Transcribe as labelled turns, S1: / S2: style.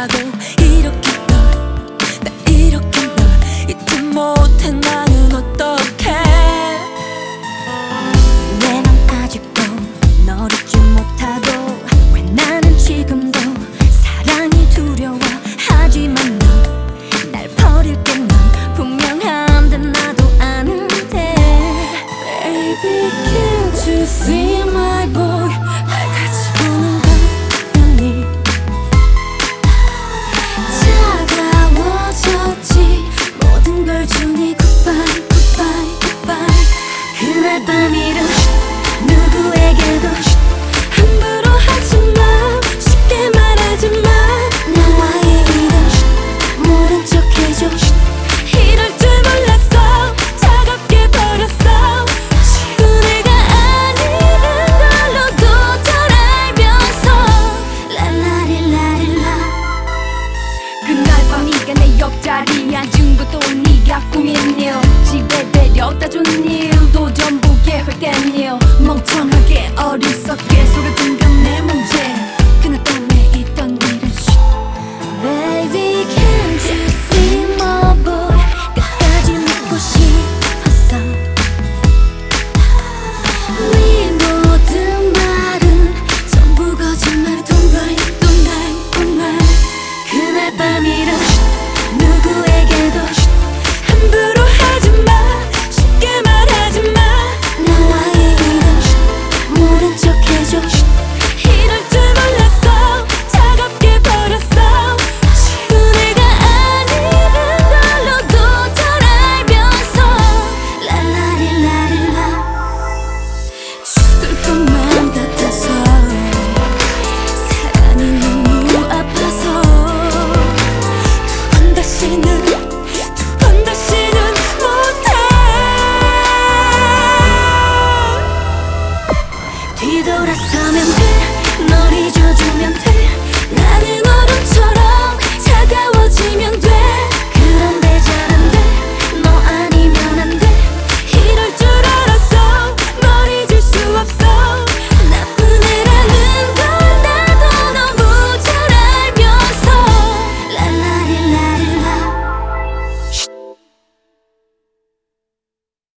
S1: 몰라도 이렇게 널나 이렇게 널 잊지 못해. 나는 어떡해? 왜 난 아직도 널 잊지 못하고 왜 나는 지금도 사랑이 두려워? 하지만 넌날 버릴 게 넌 분명한데 나도 아는데. Baby can't you see my boy?
S2: back with now.
S1: 다시 돌아서면 돼.